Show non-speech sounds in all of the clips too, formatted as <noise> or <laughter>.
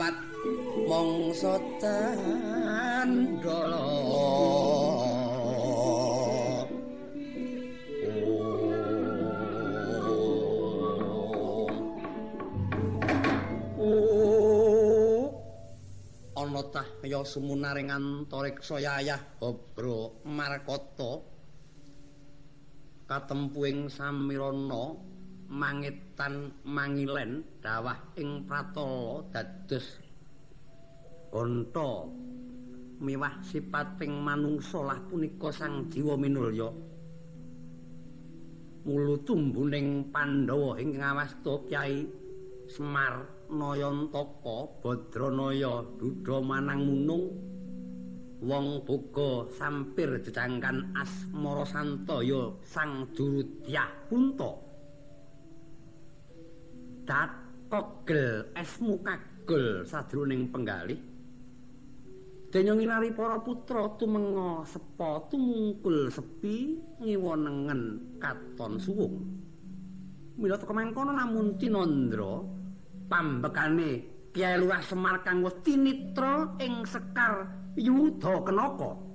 kapat mongso tandolo ana tah kaya sumunaring antariksa yayah babra markata. Katempuing samirana mangitan mangilen dawah ing pratala dados gonta. Miwah sipating manungsa lah punika sang jiwa minulya. Mulu tumbuning pandhawa ing ngawasta kyai Semar Nayantaka Badranaya Dudha Manang Munung. Wong boga sampir jejangkan Asmara Santaya Sang Durudyah Kunta dat kogel esmu kagel sadroning penggalih Denya ngilari para putra tumenga sepa tumungkul sepi ngiwonengen katon suwung Mila teka mangkono namun Tinandra pambekane Kyai Luwah Semar kang wis tinitra ing Sekar Yudha Kenaka.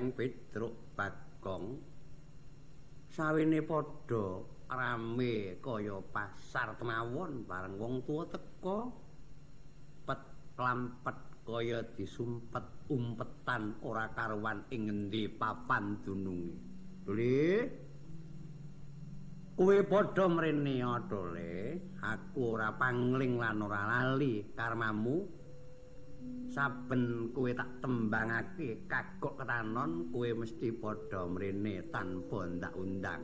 Kareng Petruk Bagong. Sawene padha rame kaya pasar temawon bareng wong tuwa teka. Pet klampet kaya disumpet umpetan ora karuan ing ngendi papan dununge. Uli. Kowe padha mrene atole, aku ora pangling lan ora lali karmamu. Saben kowe tak tembangake kagok ketanon, kowe mesti padha mrene tanpa ndak undang.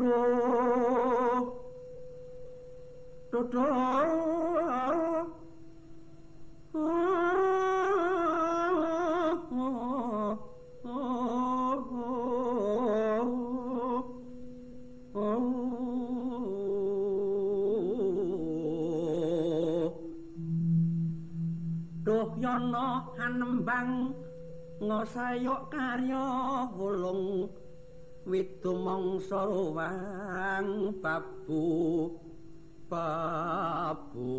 Duh. Yana hanembang ngosayok karya wulung widu mangsa wang babu babu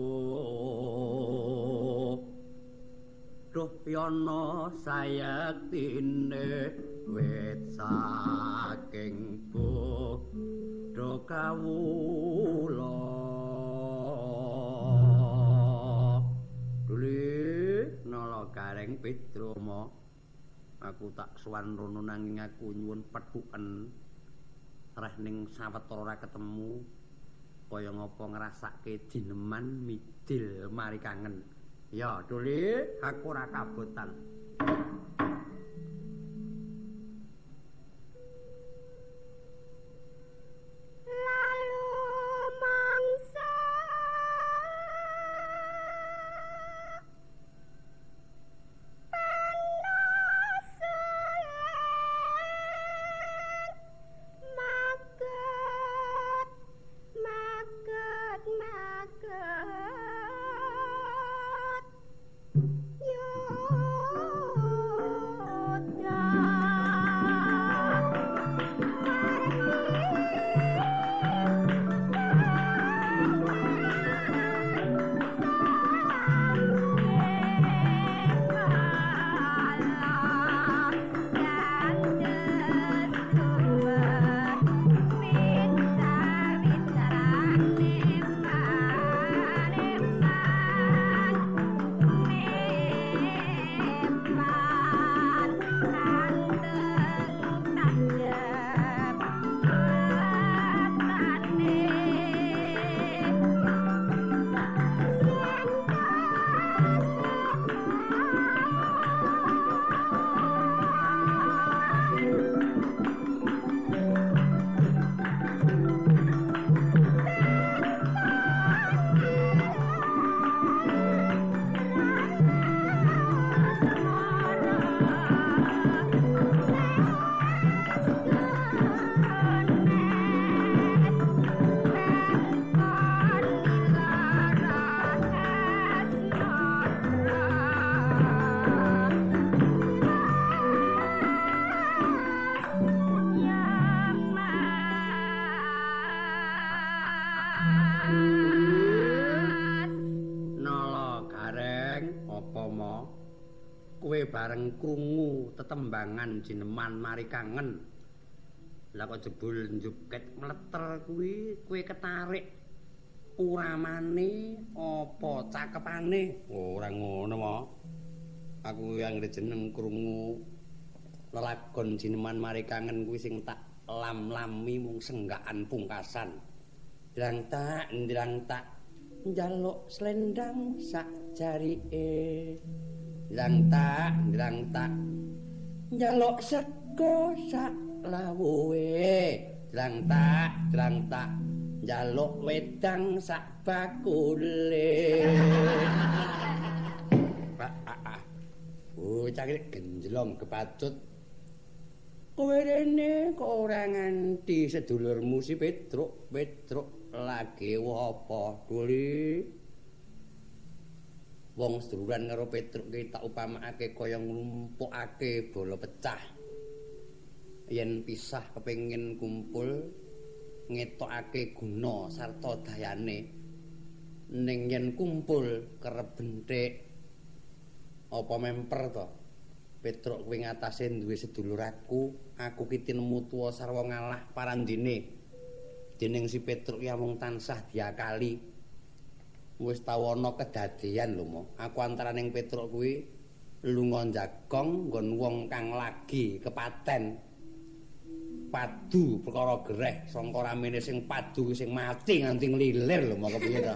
Duh yana sayektine wit saking bu do nala gareng Petroma aku tak suwan rono nanging aku nyuwun pethuken reh ning sawetara ora ketemu kaya ngapa ngrasake dineman midil mari kangen. Ya, Duli, aku ora kabotan. Bareng krungu tetembangan jineman mari kangen. Lah kok jebul njuket mleter kuwi kowe ketarik uramane apa cakepane? Ora ngono mo. Aku yang jeneng krungu lelagon jineman mari kangen kuwi sing tak lam-lami mung senggakan pungkasan. Ndrang tak, ndrang tak njaluk slendang sak jarike. Ndang tak, ndang tak. Njaluk sego sak lawuhe. Ndang tak, ndang tak. Njaluk wedang sak bakule. Pak, ah, ah. Oh, cakit genjlong kepacut. Kowe rene kok ora nganti sedulurmu si Petruk, Petruk lagi apa, Duli? Wong seduluran karo Petruk ki tak upamakake kaya nglumpukake bola pecah. Yen pisah kepengin kumpul ngetokake guna sarta dayane. Ning yen kumpul kerep bentik apa memper to. Petruk kuwi ngatasé duwe sedulur aku, aku ki tinemu tuwa sarwa ngalah parandine. Dening si Petruk ya mung tansah diakali. Wis tau ana kedadian lho mo. Aku antaraning Petruk kuwi lunga jagong nggon wong kang lagi kepaten. Padu perkara gereh sangka ramene sing padu sing mati nganti nglilir lho mo kepiye to.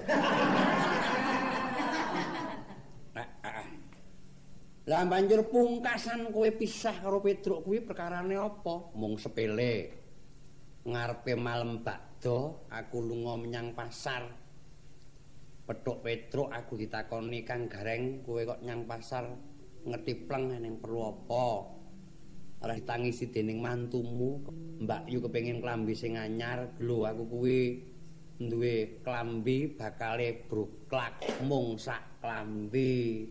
Lah banjur pungkasan kowe pisah karo Petruk kuwi perkarane apa? Mung sepele. Ngarepe malem bakdo aku lunga menyang pasar. Petuk Petruk aku ditakoni Kang Gareng kowe kok nyang pasar ngetipleng ning perlu apa? Ora ditangisi dening mantumu Mbak Yu kepengin klambi sing anyar lho aku kuwi duwe klambi bakale bruklak mung sak klambi.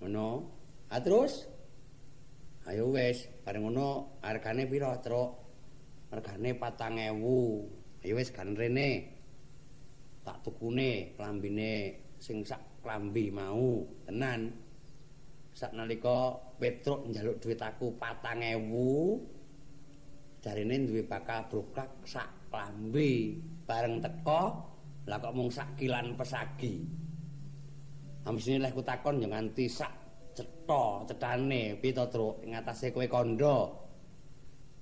Ngono. Ah terus Ayo wis, bareng ngono hargane pira, Truk? Hargane 4000. Ayo wis kan rene. Tak tukune klambine sing sak klambi mau tenan. Sak nalika Petruk njaluk dhuwit aku 4000 jarine duwe bakal brokak sak klambi. Bareng teko lah kok mung sak kilan pesagi. Ambisine leh ku takon yo nganti sak cetha cetane piye to truk ngatasé kowe kandha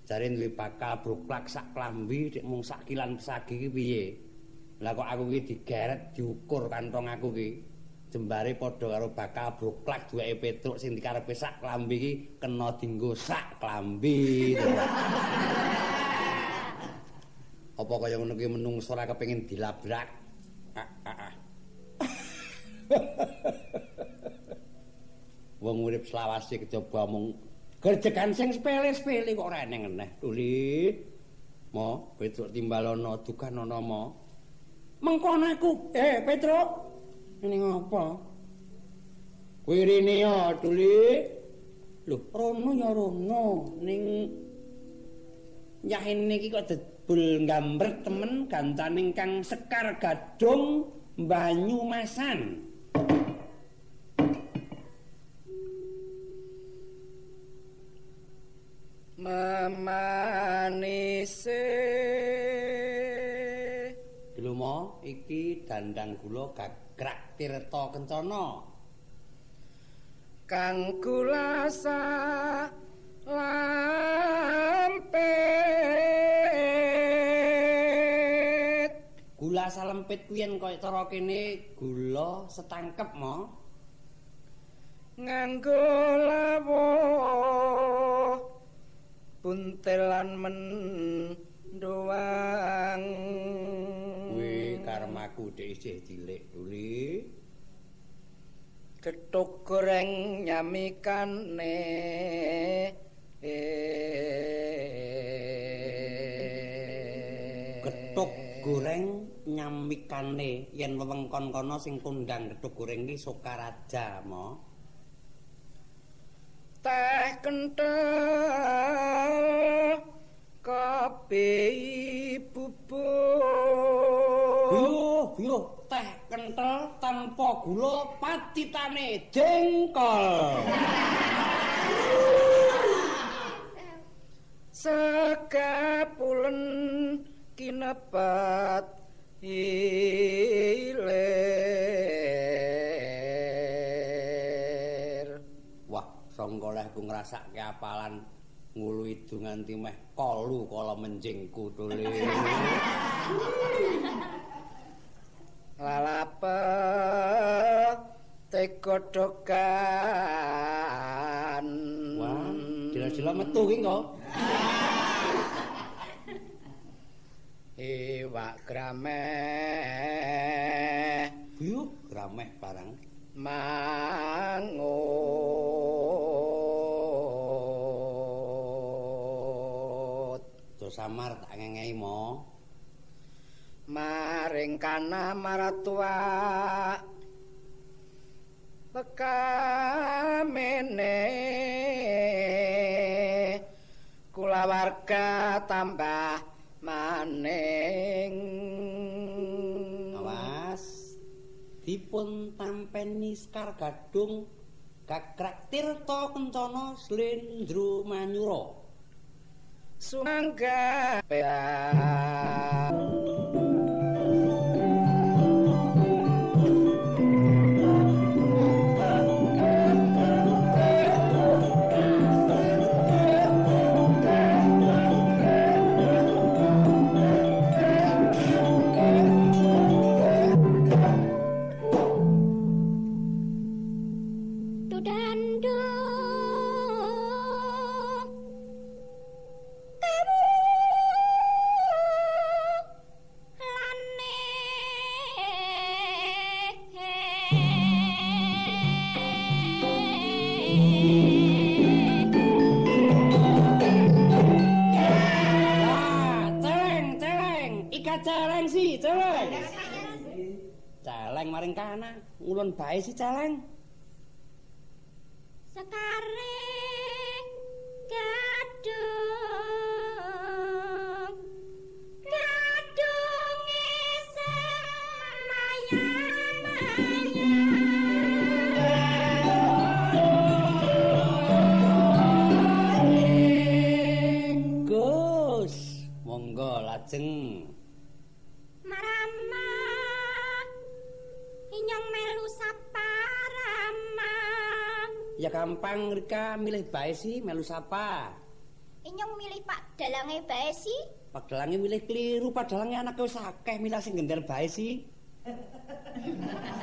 jarine duwe bakal brokak sak klambi mung sak kilan pesagi piye Lah kok aku ki digeret diukur kantong aku ki. Jembare padha karo bakal broklak duweke Petruk sing dikarepe sak klambi ki kena dinggo sak klambi. Apa kaya ngono ki menungso ora kepengin dilabrak? Ah, ah, ah. <laughs> Wong urip selawase kejaba mung gerjekan sing sepele-sepele kok ora eneng eneh. Tuli. Mo, Petruk timbalana dukan ana mo. Mengko aku, eh Petruk. Ini ngapa? Kuwi rene ya, Tuli. Lho, rono ya rono ning Nyahene iki kok debul ngambret temen gantaning Kang Sekar Gadung Banyumasan. memanise iki dandang gula gagrak tirta kencana. kang kulasa lampet Gula salempit kuwi yen kaya cara kene gula setangkep mo. nganggo lawo buntelan mendoang Kuwi karmaku dhek isih cilik tuli. ketuk goreng nyamikane Getuk goreng nyamikane yen wewengkon kono sing kondang getuk goreng iki Sokaraja mo. teh kental kopi Buyuh, buyuh, teh kental tanpa gula patitane jengkol. sekapulen kinepat ilir Wah, sangka leh ku ngrasake apalan ngulu idu nganti meh kolu kala menjingku tuli. Lalape tegodokan Wah, jela-jela metu ki kok. <laughs> iwak grameh Buyuh, grameh barang. mangut Terus samar tak ngengei mo. Maring kana maratua pekamene kula warga tambah maning Awas. Dipun tampeni Sekar Gadung Gagrak Tirta Kencana Slendro Manyura. sumangga ngulon bae si celeng. Ya gampang Rika milih bae sih melu sapa. inyong milih Pak Dalange bae sih Padalange milih kliru, padalange anake wis akeh milih sing gender bae sih. <laughs>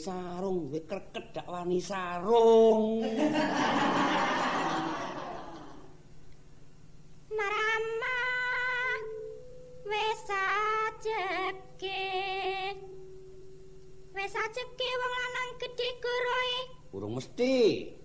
sarung, duwe kreket dak wani sarung. Marama wis ajeke wis ajeke wong lanang gedhe goroe Urung mesti.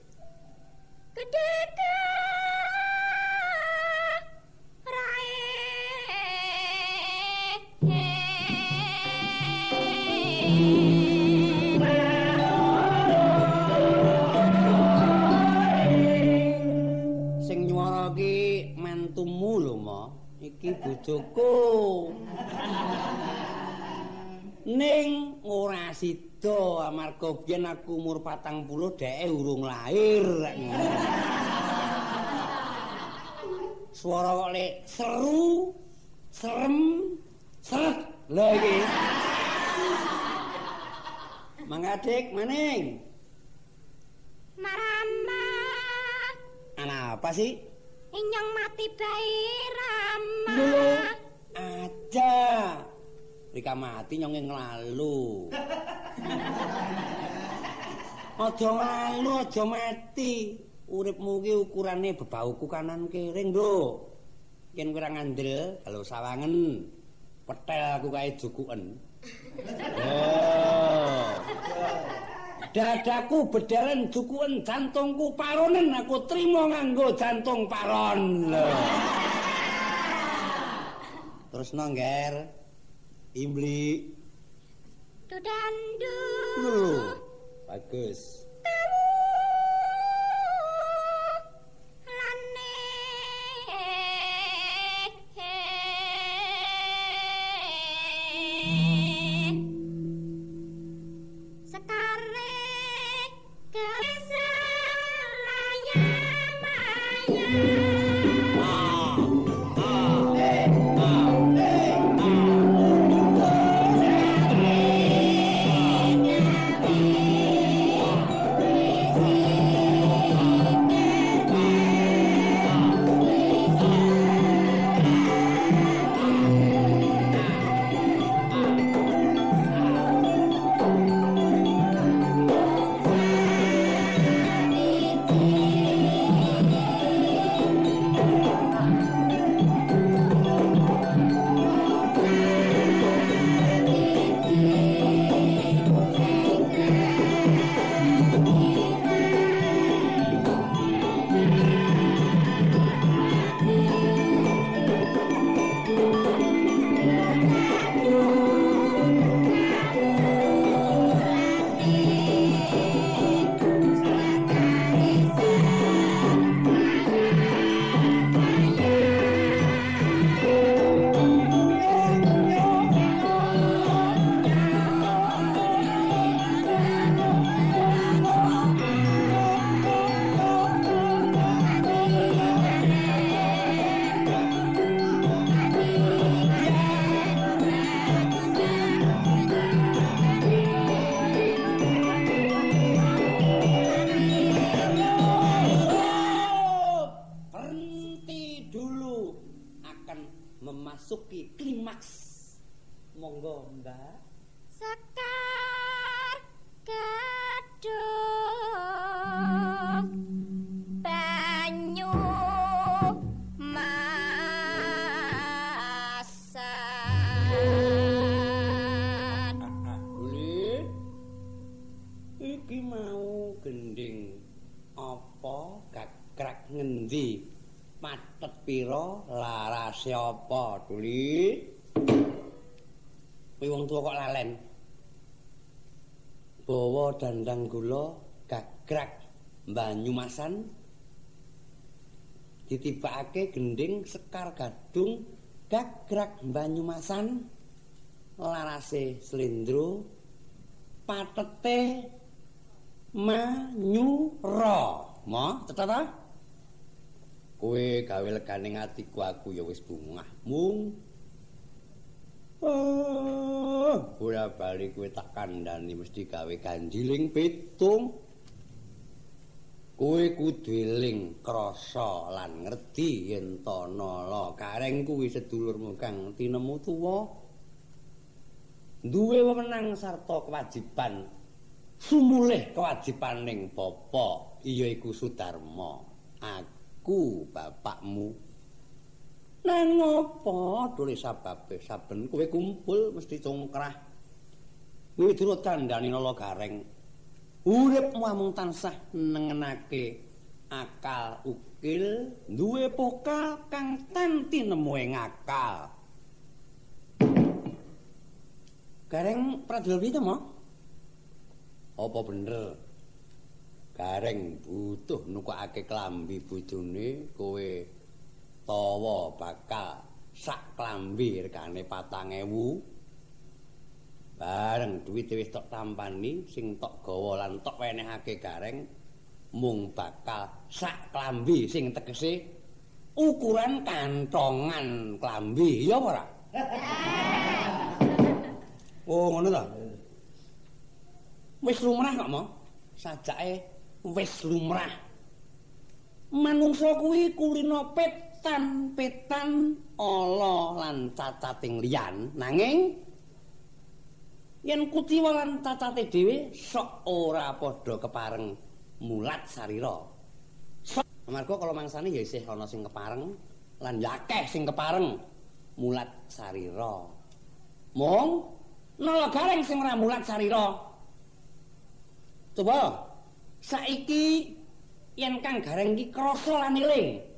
Biyen aku umur 40 dheke urung lahir. Suara kok lek seru, serem, seret. Lah iki. Mangadik maning. Marama Ana apa sih? inyong mati bae Rama Lho, aja. Rika mati nyonge nglalu. Aja nglalu, aja mati. Uripmu ki ukurane bebauku kanan kiring, Nduk. Yen kowe ora ngandel kalau sawangen petel aku kae jukuken. Oh. Dadaku bedaren jukuken jantungku paronen aku trimo nganggo jantung paron. Terus nongger. Imli. Tudandu. Bagus. Mau gending apa? Gagrak ngendi? Patet pira? Larase apa, Duli? Kuwi wong tuwa kok lalen. bawa dandang gula gagrak Banyumasan ditibakake gending sekar gadung gagrak Banyumasan larase slendro. Patete manyura mo cetha ta kowe gawe legane atiku aku ya wis bungah. Mung? Oh, bola bali kowe tak kandhani mesti gawe ganjiling pitung. Kowe kudu eling krasa lan ngerti yen to nala kareng kuwi sedulurmu kang tinemu tuwa. Duwe wewenang sarta kewajiban sumulih kewajibaning bapa iya iku Sudarma. Aku bapakmu Nang ngopo dole sababe saben kowe kumpul mesti congkrah. Kowe durut kandhani nala gareng. Uripmu amung tansah nengenake akal ukil, duwe pokal kang tanti nemu ing akal. Gareng pradil piye mo? Apa bener? Gareng butuh nukake klambi bojone kowe tawa bakal sak klambi regane 4000 bareng duwit wis tok tampani sing tok gawa lan tok wenehake gareng mung bakal sak klambi sing tegese ukuran kantongan klambi. Ya ora? <laughs> Oh ngono ta Wis lumrah kok mo. Sajake wis lumrah. Manungsa kuwi kulina pet petan-petan ala lan cacating liyan. Nanging yen kutiwa lan cacate dhewe sok ora padha kepareng mulat sarira. Amarga kala mangsane ya isih ana sing kepareng lan yakeh sing kepareng mulat sarira. Mong nala gareng sing ora mulat sarira coba saiki yen kang gareng iki krasa lan eling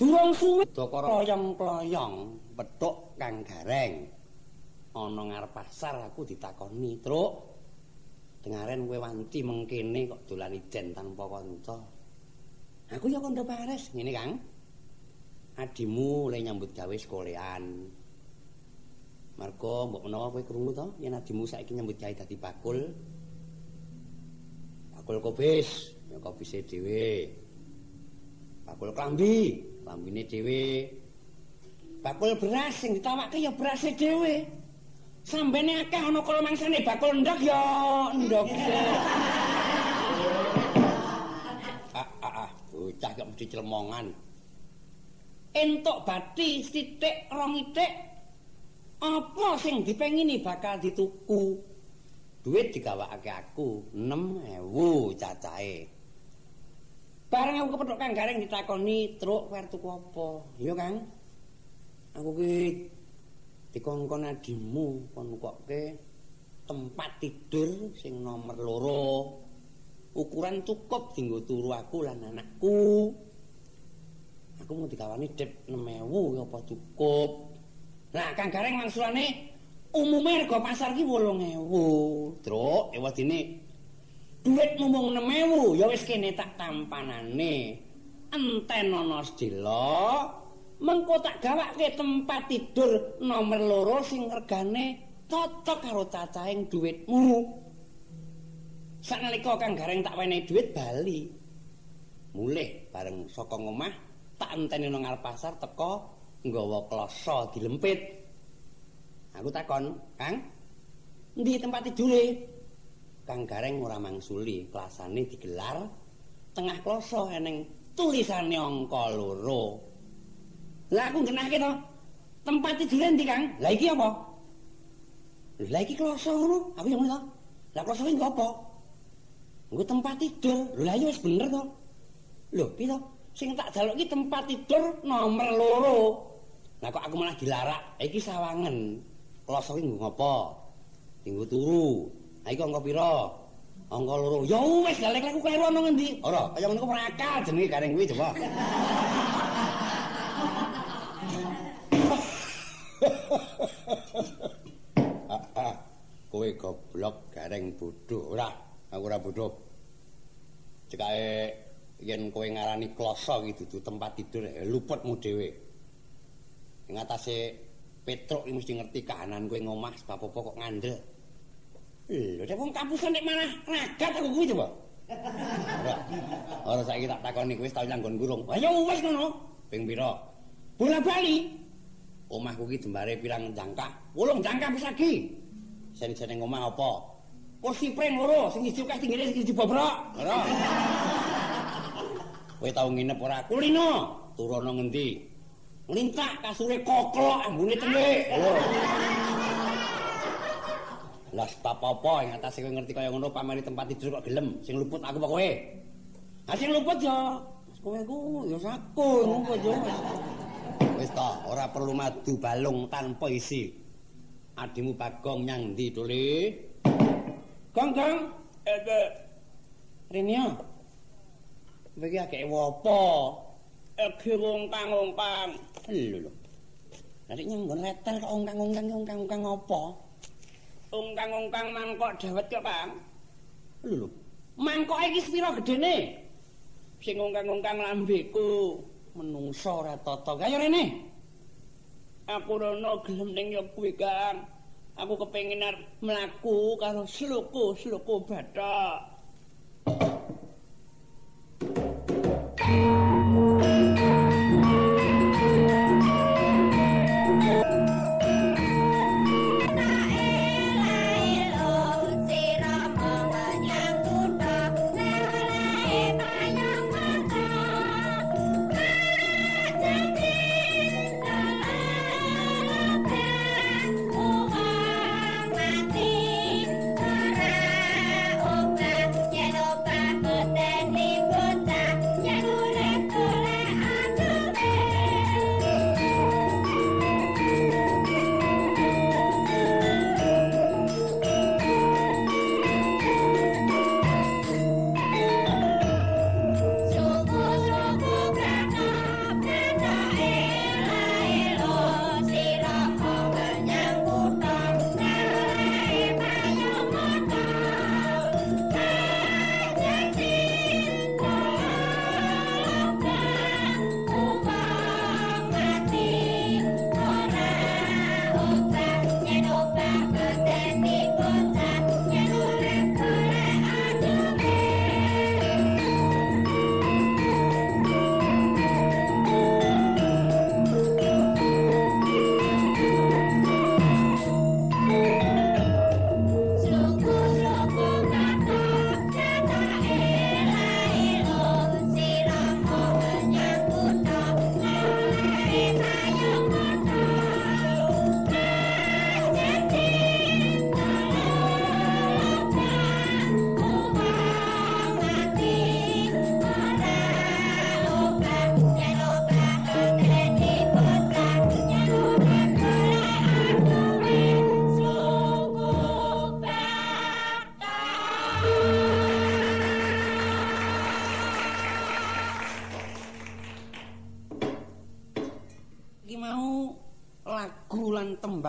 Durung suwe Dokara ployong-ployong petuk Kang Gareng. Ana ngarep pasar aku ditakoni, "Truk, dengaren kowe wanci mengkene kok dolan ijen tanpa kanca?" Aku ya kandha pares, ngene Kang. Adimu le nyambut gawe sekolehan. Marga mbok menawa kowe krungu to yen adimu saiki nyambut gawe dadi bakul. Bakul kobis, ya kobise dhewe. Bakul klambi, lambine dhewe. Bakul beras sing ditawake ya berase dhewe. Sambene akeh ana kala mangsane bakul ndok ya ndok ah ah ah bocah kok mesti clemongan entuk bathi sithik rong itik. Apa sing dipengini bakal dituku duit digawakake aku 6000 cacahe Bareng aku kepethuk Kang Gareng ditakoni, "Truk, kowe tuku apa?" "Ya, Kang. Aku ki dikongkon adimu kon kokke tempat tidur sing nomor loro. Ukuran cukup dienggo turu aku lan anakku." Aku mau dikawani dep 6000 apa cukup. Nah, Kang Gareng mangsulane umume rega pasar ki 8000. Truk, ewadine duit mung 6000 ya wis kene tak tampanane. Enten ana sedela mengko tak gawake tempat tidur nomor loro sing regane cocok karo cacahing duitmu saknalika kang gareng tak wenehi duit bali. Mulih bareng saka ngomah tak enteni nang pasar teko nggawa kloso dilempit aku takon kang ndi tempat tidure Kang Gareng ora mangsuli kelasane digelar tengah kloso eneng tulisane angka loro. Lah aku genahke to. Tempat tidur endi, Kang? Lah iki apa? Lah iki kloso ngono. Aku yang ngono. Lah kloso iki apa? Nggo tempat tidur. Lah iya wis bener to. Lho, piye? Sing tak jaluk iki tempat tidur nomor loro. Lah kok aku malah dilarak? Iki sawangen. Kloso iki ngopo? Tinggu turu. Ha iku angka pira? Angka loro. Ya wis galek aku kleru ana ngendi? Ora, kaya ngono ora akal jenenge gareng kuwi coba. Kowe goblok gareng bodoh. Ora, aku ora bodoh. Cekake yen kowe ngarani kloso iki dudu tempat tidur, luputmu dhewe. Ing atase Petruk iki mesti ngerti kahanan kowe ngomah sebab apa kok ngandel. Lho, nek wong kampusan nek malah ragat aku kuwi coba. <laughs> Ora. Saiki tak takoni kowe wis tau nyanggon kurung. Ayo wis ngono. Ping pira? Bola bali. Omahku iki jembare pirang jangkah? 8 jangkah pesagi. Sen-sene omah apa? Kursi pring loro, sing siji kae tinggile sing siji bobrok. Ora. <laughs> Kowe tau nginep ora? Kulino. Turono ngendi? Nglintak kasure koklok ambune telik. Lho. Lah sebab apa ing atase kowe ngerti kaya ngono pameri tempat tidur kok gelem sing luput aku apa kowe? Ha sing luput ya kowe ku ya sakun ngopo yo. Wis ta, ora perlu madu balung tanpa isi. Adimu Bagong nyang ndi, Dole? Gong, Gong. Eh, Rinio. Kowe iki akeh apa? Ege ngongkang-ngongkang. Lho lho. Nek nyenggon letel kok ongkang-ongkang ongkang-ongkang apa? Ongkang-ongkang mangkok dawet kok, Kang. Lho lho. Mangkok iki sepira gedene? Sing ongkang-ongkang lambeku. Menungso ora tata. Kaya rene. Aku rono gelem ning yo kuwi, Kang. Aku kepengin arep mlaku karo sluku-sluku bathok.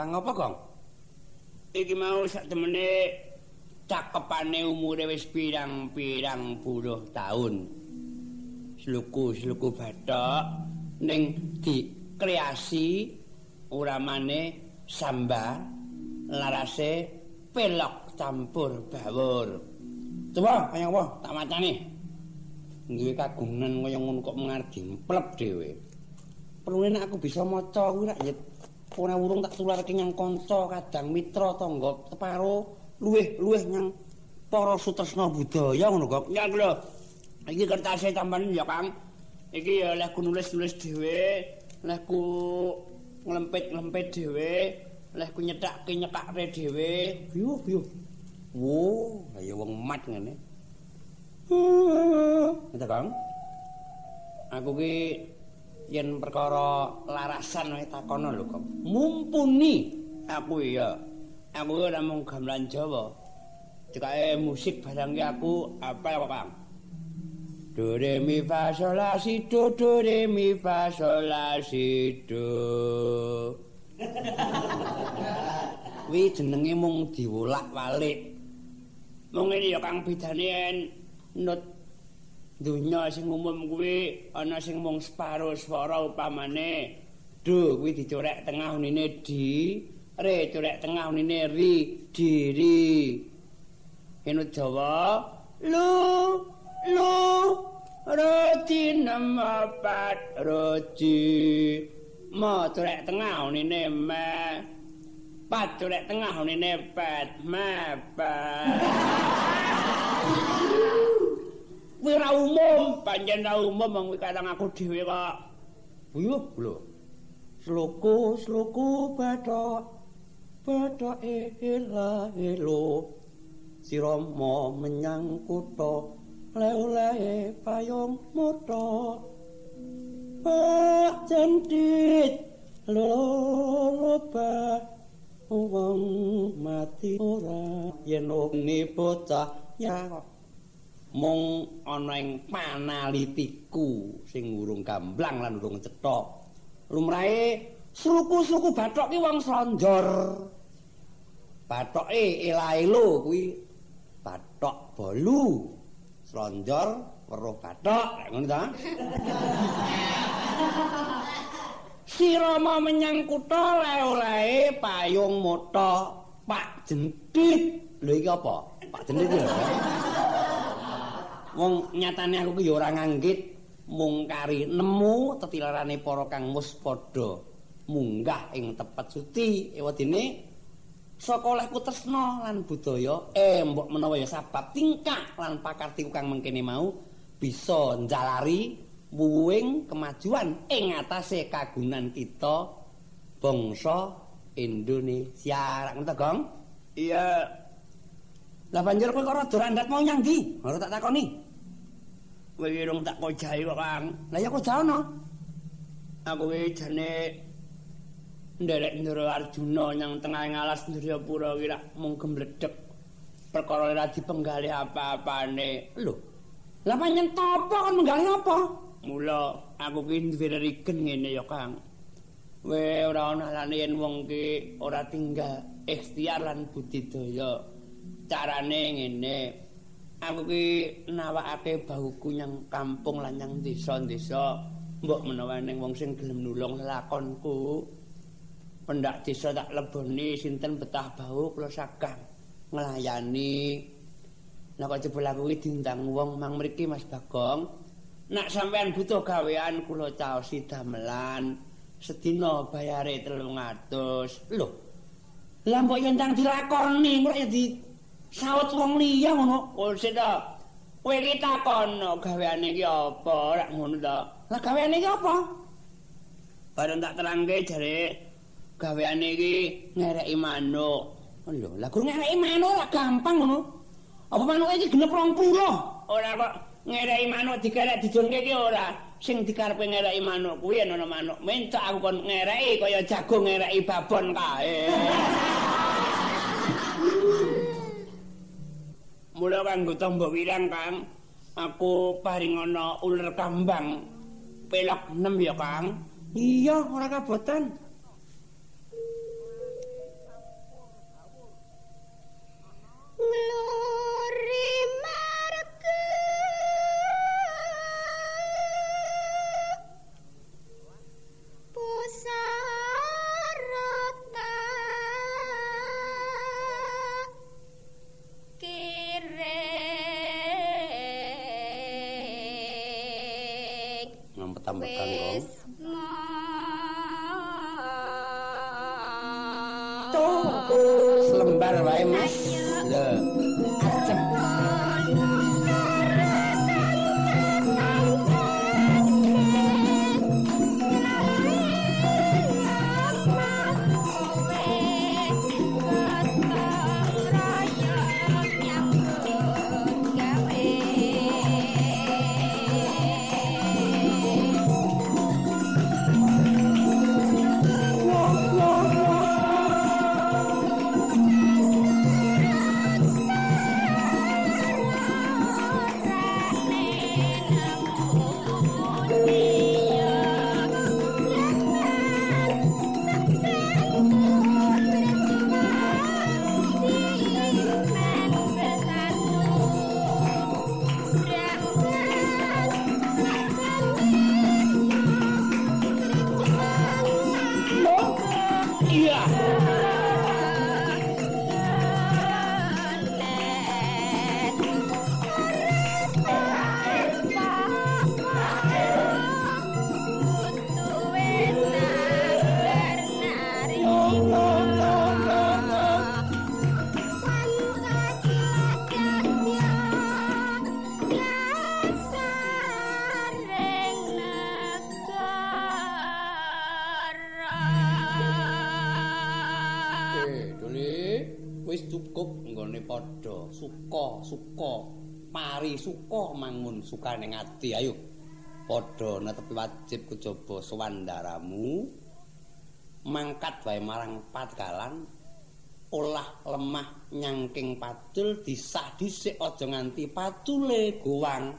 Tembang apa, Gong? Iki mau sak temene cakepane umure wis pirang-pirang puluh taun. Sluku-sluku bathok ning dikreasi uramane samba larase pelok campur bawur. Coba kaya apa tak macane. Nduwe kagungan kaya ngono kok mengardi mplep dhewe. Perlune nek aku bisa maca kuwi ya ora urung tak tularke nyang kanca kadang mitra tangga teparo luweh-luweh nyang para sutresna budaya ngono kok. Ya lho. Iki kertase tambahan ya Kang. Iki ya lehku nulis-nulis dhewe, lehku nglempit-nglempit dhewe, lehku nyedakke nyekakre dhewe. Yo yo. Wo, ya wong mat ngene. Ngene Kang. Aku ki yen perkara larasan wae takono lho kok. Mumpuni aku ya. Aku ora mung gamelan Jawa. Cekake musik barang ki aku apal kok, Kang. Do re mi fa sol la si do do re mi fa sol la si do. kuwi jenenge mung diwolak-walik. Mung ngene ya Kang bedane en dunya sing umum kuwi ana sing mung separo swara upamane. Do kuwi dicorek tengah unine di re corek tengah unine ri diri. Eno Jawa lu lu roti nama pat roti. Ma corek tengah unine me pat corek tengah unine pet me Kuwi <laughs> ora umum, pancen ora umum wong kadang aku dhewe kok. Buyuh lho. Sloku sloku bathok. Bathoke ela elo. Sirama menyang kutha le-olehe payung mutha. Pak jentit loro wong mati ora yen ni bocah ya mung ana ing panalitiku sing urung gamblang lan urung cetha. Lumrahe suku-suku bathok ki wong slonjor. Bathoke elaelo kuwi bathok bolu. Slonjor weruh bathok, ngono ta? <laughs> Sirama menyang kutha le-olehe payung mutha Pak Jentit. Lho iki apa? Pak Jentit ya. Wong nyatane aku ki ya ora nganggit mung kari nemu tetilarane para kang mus padha munggah ing tempat suci ewadene saka olehku tresna lan budaya eh mbok menawa ya sabab tingkah lan pakarti kang mengkene mau bisa njalari wuwing kemajuan ing atase kagunan kita bangsa Indonesia. Ngono Gong? Iya. Lah banjur kowe kok rada randat mau nyang ndi? Ora tak takoni. Kowe irung tak kojahi kok, Kang. Lah ya kok jaono. Aku iki jane nderek Ndara Arjuna nyang tengah ngalas Ndrapura ki rak mung gembledhek. Perkara ora dipenggali apa-apane. Lho. Lah panjen topo kan menggali apa? Mula aku ki duwe regen ngene ya, Kang. Kowe ora ana lane yen wong ki ora tinggal ikhtiar lan budidaya. Carane ngene. Aku ki nawakake bauku nyang kampung lan nyang desa-desa mbok menawa ning wong sing gelem nulung lakonku. Pendak desa tak leboni sinten betah bau kula sagah nglayani. Nek kok jebul aku ki diundang wong mang mriki Mas Bagong? Nek sampean butuh gawean kula caosi damelan. Sedina bayare 300 lho lah mbok yen tang dilakoni ya di saut wong liya ngono. Sik ta. Kowe iki takono gaweane iki apa? Ora ngono ta. Lah gaweane iki apa? Bareng tak terangke jare gaweane iki ngereki manuk. Lho, lah guru ngereki manuk ora gampang ngono. Apa manuke iki genep 20? Ora kok ngereki manuk dikerek dijunke iki ora. Sing dikarepe ngereki manuk kuwi ana manuk mencak aku kon ngereki kaya jago ngereki babon kae. <laughs> Mula kanggo tamba wirang Kang, aku paring ana uler kambang pelok 6 ya Kang. Iya, ora kabotan. Glori Ngampet-ampetan kong. Wis Selembar wae Mas. Lho. Pari suka mangun sukane ati ayo padha netepi wajib kejaba sewandaramu. Mangkat wae marang patkalan olah lemah nyangking pacul disah dhisik aja nganti pacule gowang